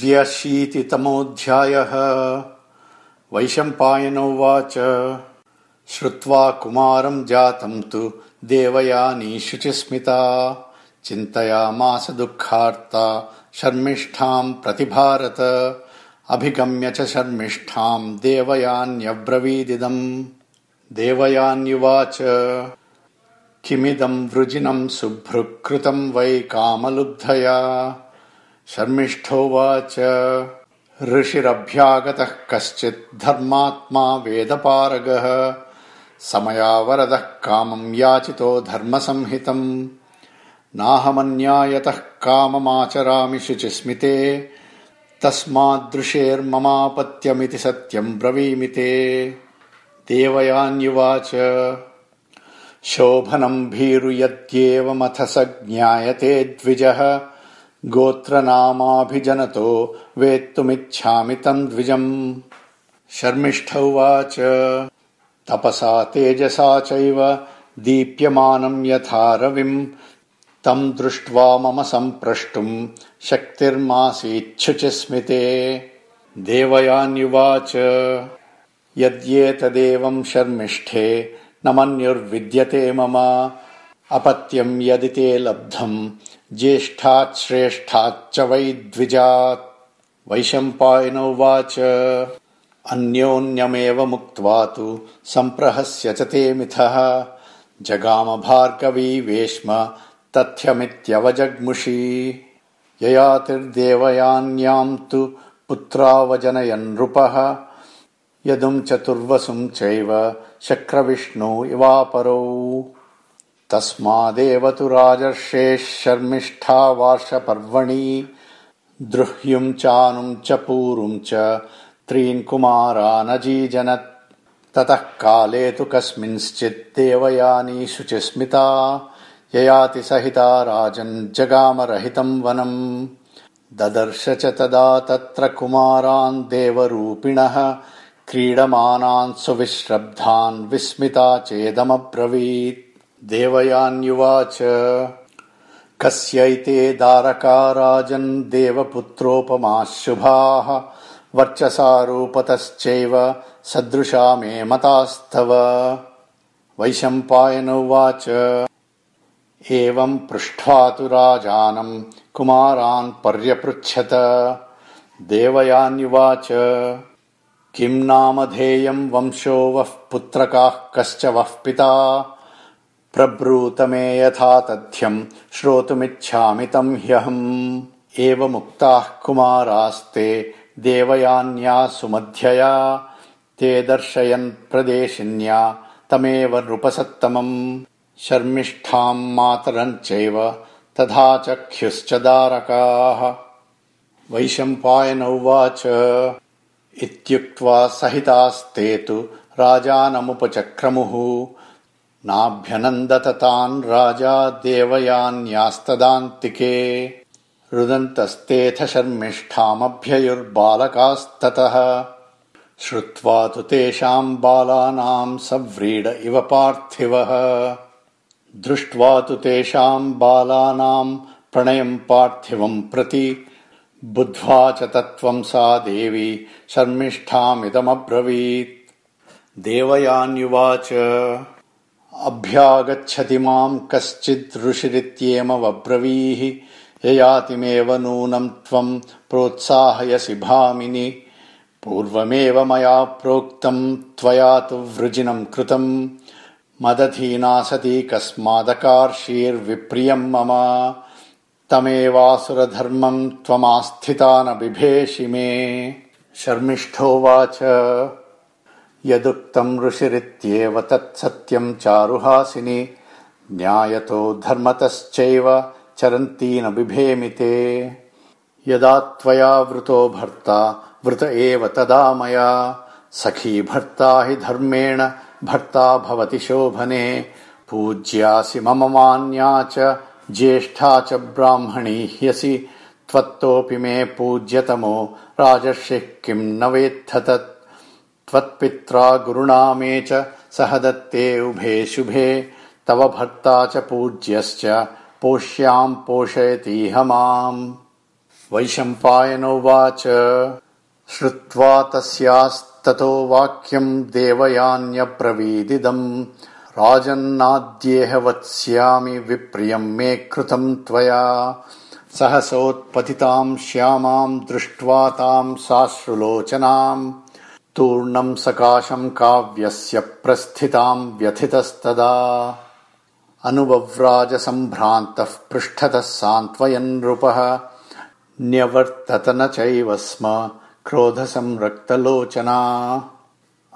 त्र्यशीतितमोऽध्यायः वैशम्पायनोवाच श्रुत्वा कुमारम् जातम् तु देवयानी शुचिस्मिता। चिन्तयामास दुःखार्ता शर्मिष्ठाम् प्रतिभारत। अभिगम्य च शर्मिष्ठाम् देवयान्यब्रवीदिदम्। देवयान्युवाच। किमिदम् वृजिनम् सुभृक्कृतम् वै कामलुब्धया शर्मिष्ठोवाच ऋषिरभ्यागतः कश्चित् धर्मात्मा वेदपारगः। समयावरदः कामम् याचितो धर्मसंहितम्। नाहमन्यायतः काममाचरामि शुचिस्मिते। तस्मादृशेर्ममापत्यमिति सत्यम् ब्रवीमि ते। देवयान्युवाच। शोभनम् भीरु यद्येवमथ स ज्ञायते द्विजः गोत्रनामाभिजनतो वेत्तुमिच्छामि तम् द्विजम्। शर्मिष्ठ उवाच तपसा तेजसा चैव दीप्यमानम् यथा रविम् तम् दृष्ट्वा मम सम्प्रष्टुम् शक्तिर्मासीच्छुचिस्मिते देवयान्युवाच। यद्येतदेवम् शर्मिष्ठे न मन्युर्विद्यते मम। अपत्यम् यदि ते लब्धम् ज्येष्ठात् श्रेष्ठाच्च वै द्विजात्। वैशम्पायनोवाच अन्योन्यमेव मुक्त्वा तु सम्प्रहस्य च ते मिथः। जगाम भार्गवी वेश्म तथ्यमित्यवजग्मुषी। ययातिर्देवयान्याम् तु पुत्रावजनयन् नृपः। यदुम् चतुर्वसुम् चैव शक्रविष्णु इवापरौ तस्मादेव तु राजर्षेः शर्मिष्ठा वार्षपर्वणि द्रुह्युम् चानुम् च पूरुम् च त्रीन् कुमारानजीजनत् ततः काले तु कस्मिंश्चित् देवयानी शुचिस्मिता ययाति सहिता राजन् जगामरहितम् वनम्। ददर्श च तदा तत्र कुमारान् देवरूपिणः क्रीडमानान् सुविश्रब्धान् विस्मिता चेदमब्रवीत् देवयान्युवाच कस्यैते दारका राजन् देवपुत्रोपमाः शुभाः वर्चसारूपतश्चैव सदृशा मे मतास्तव। वैशम्पायनोवाच एवम् पृष्ट्वा तु राजानम् कुमारान् पर्यपृच्छत। देवयान्युवाच किम् नामधेयम् वंशो वः पुत्रकाः कश्च वः पिता प्रब्रूत मे यथा तथ्यम् श्रोतुमिच्छामि तम् ह्यहम्। एवमुक्ताः कुमारास्ते देवयान्या सुमध्यया। ते दर्शयन् प्रदेशिन्या तमेव नृपसत्तमम्। शर्मिष्ठाम् मातरम् चैव तथा चख्युश्च दारकाः। वैशम्पायन उवाच इत्युक्त्वा सहितास्ते तु राजानमुपचक्रमुः नाभ्यनन्दत तान् राजा देवयान्यास्तदान्तिके। रुदन्तस्तेऽथ शर्मिष्ठामभ्ययुर्बालकास्ततः श्रुत्वा तु तेषाम् बालानाम् सव्रीड इव पार्थिवः। दृष्ट्वा तु तेषाम् बालानाम् प्रणयम् पार्थिवम् प्रति बुद्ध्वा च तत्त्वम् सा देवी शर्मिष्ठामिदमब्रवीत्। देवयान्युवाच अभ्यागच्छति माम् कश्चिद् ऋषिरित्येमवब्रवीः ययातिमेव नूनम् त्वम् प्रोत्साहयसि भामिनि। पूर्वमेव मया प्रोक्तम् त्वया तु वृजिनम् कृतम् मदधीना सती कस्मादकार्षीर्विप्रियम् मम। तमेवासुरधर्मम् त्वमास्थिता न बिभेषि मे। शर्मिष्ठोवाच यदुक्तम् ऋषिरित्येव तत्सत्यम् चारुहासिनि न्यायतो धर्मतश्चैव चरन्ती न बिभेमि ते यदा त्वया वृतो भर्ता वृत एव तदा मया। सखी भर्ता हि धर्मेण भर्ता भवति शोभने। पूज्यासि मम मान्या च ज्येष्ठा च ब्राह्मणी ह्यसि। त्वत्तोऽपि मे पूज्यतमो राजर्षिः किम् न वेत्थ तत् त्वत्पित्रा गुरुणा मे च सह दत्ते उभे शुभे तव भर्ता च पूज्यश्च पोष्याम् पोषयतीह माम् वैशम्पायनोवाच। श्रुत्वा तस्यास्ततो वाक्यम् देवयान्यब्रवीदिदम्। राजन्नाद्येह वत्स्यामि विप्रियम् मे कृतम् त्वया। सहसोत्पतिताम् श्यामाम् दृष्ट्वा ताम् साश्रुलोचनाम् तूर्णम् सकाशम् काव्यस्य प्रस्थिताम् व्यथितस्तदा। अनुवव्राजसम्भ्रान्तः पृष्ठतः सान्त्वयन् नृपः न्यवर्तत न चैव स्म क्रोधसंरक्तलोचना।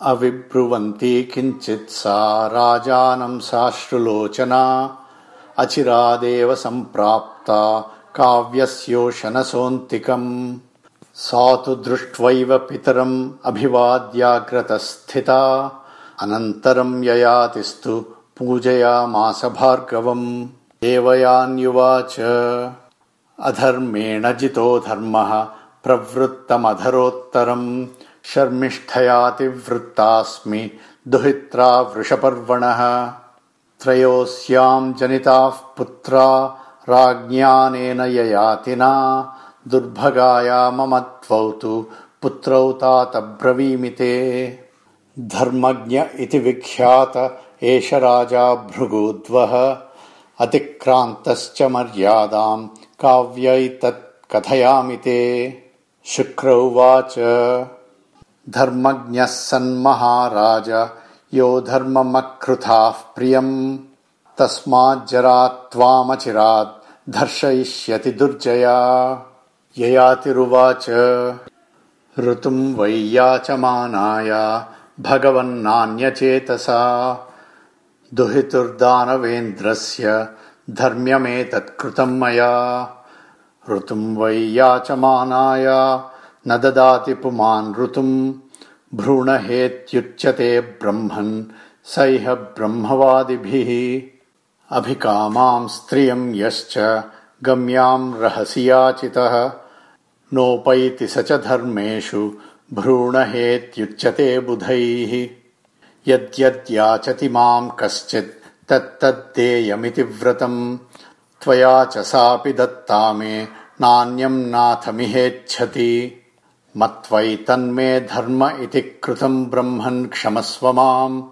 अविब्रुवन्ती किञ्चित् सा राजानम् साश्रुलोचना। अचिरादेव सम्प्राप्ता काव्यस्योशनसोऽन्तिकम् सा तु दृष्ट्वैव पितरम् अभिवाद्याग्रतस्थिता। अनन्तरम् ययातिस्तु पूजयामास भार्गवम्। देवयान्युवाच। अधर्मेण जितो धर्मः प्रवृत्तमधरोत्तरम्। शर्मिष्ठयातिवृत्तास्मि दुहित्रा वृषपर्वणः। त्रयोस्याम् जनिताः पुत्रा राज्ञानेन ययातिना दुर्भगाया मम त्वौ तु पुत्रौ तातब्रवीमिते धर्मज्ञ इति विख्यात एष राजा भृगूद्वः। अतिक्रान्तश्च मर्यादाम् काव्यैतत् कथयामि ते। शुक्र उवाच। धर्मज्ञः सन्महाराज यो धर्ममकृथाः प्रियम्। तस्माज्जरात् त्वामचिरात् धर्शयिष्यति दुर्जया ययातिरुवाच। ऋतुम् वै याचमानाय भगवन्नान्यचेतसा। दुहितुर्दानवेन्द्रस्य धर्म्यमेतत्कृतम् मया। ऋतुम् वै याचमानाय न ददाति पुमान् ऋतुम् भ्रूणहेत्युच्यते ब्रह्मन् स इह ब्रह्मवादिभिः। अभिकामाम् स्त्रियम् यश्च गम्याम् रहसि याचितः नोपैति स च धर्मेषु भ्रूणहेत्युच्यते बुधैः। यद्यद्याचति माम् कश्चित् तत्तद्देयमिति व्रतम्। त्वया च सापि दत्ता मे नान्यम् नाथमिहेच्छति। मत्वैतन्मे धर्म इति कृतम् ब्रह्मन् क्षमस्व माम्।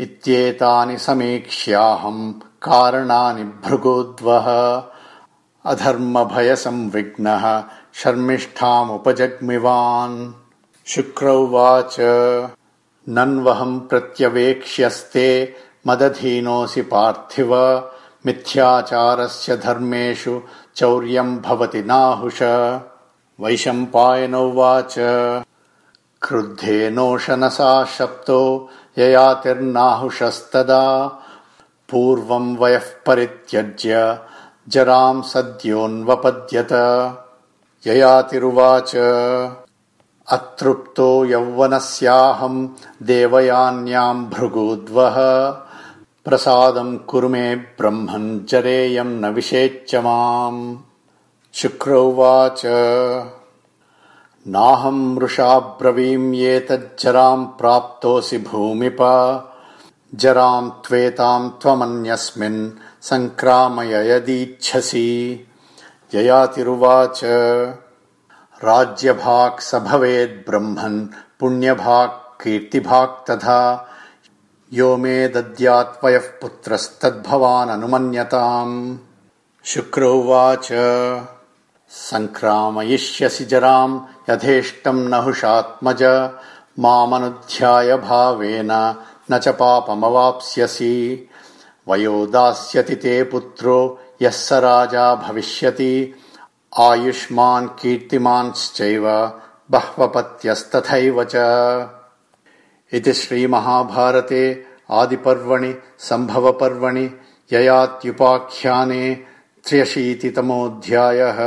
इत्येतानि समीक्ष्याहम् कारणानि भृगोद्वः अधर्मभयसंविघ्नः शर्मिष्ठामुपजग्मिवान्। शुक्र उवाच नन्वहम् प्रत्यवेक्ष्यस्ते मदधीनोऽसि पार्थिव। मिथ्याचारस्य धर्मेषु चौर्यम् भवति नाहुष। वैशम्पायनोवाच क्रुद्धेनोशनसा शप्तो ययातिर्नाहुषस्तदा। पूर्वम् वयः परित्यज्य जराम् सद्योऽन्वपद्यत ययातिरुवाच। अतृप्तो यौवनस्याहम् देवयान्याम् भृगूद्वः। प्रसादम् कुरु मे ब्रह्मन् जरेयम् न विषेच्य माम्। उवाच नाहम् मृषाब्रवीम्येतज्जराम् प्राप्तोऽसि भूमिप। जराम् त्वेताम् त्वमन्यस्मिन् सङ्क्रामय यदीच्छसि ययातिरुवाच राज्यभाक् स भवेद्ब्रह्मन् पुण्यभाक् कीर्तिभाक् तथा। यो मे दद्यात्वयः पुत्रस्तद्भवाननुमन्यताम्। शुक्र उवाच। सङ्क्रामयिष्यसि जराम् यथेष्टम् नहुषात्मज मामनुध्याय भावेन न च पापमवाप्स्यसि वयो दास्यति ते पुत्रो यः स राजा भविष्यति। आयुष्मान् कीर्तिमांश्चैव बह्वपत्यस्तथैव च। इति श्रीमहाभारते आदिपर्वणि सम्भवपर्वणि ययात्युपाख्याने त्र्यशीतितमोऽध्यायः